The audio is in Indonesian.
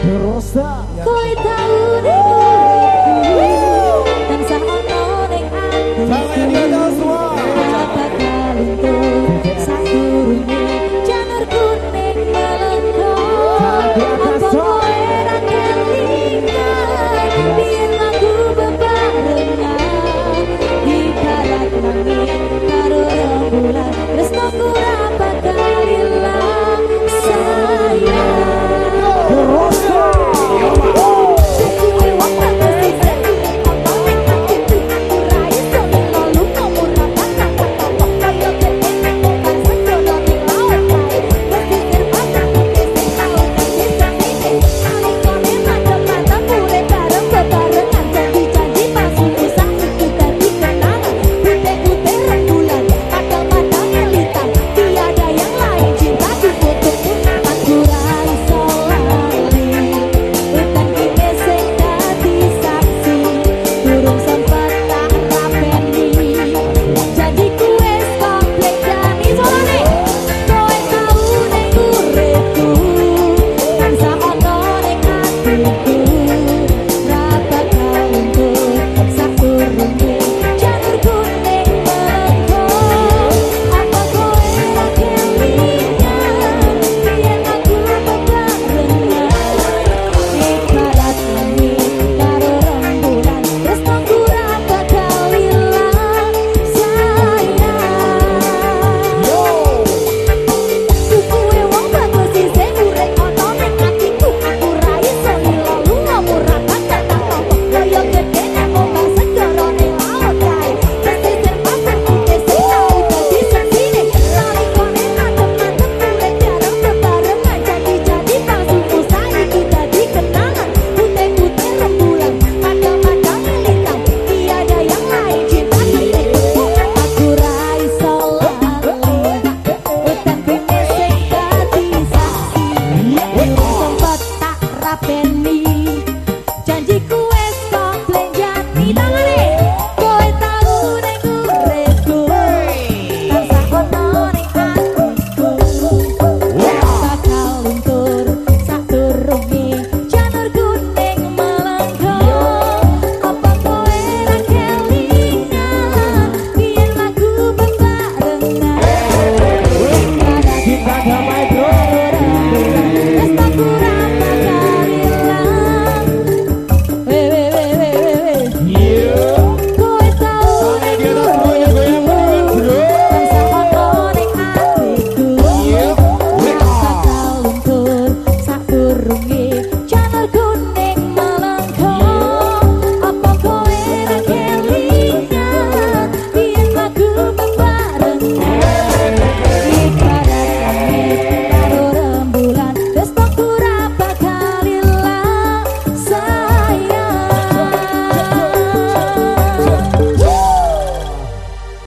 Rosa Kau tahu deh tangan.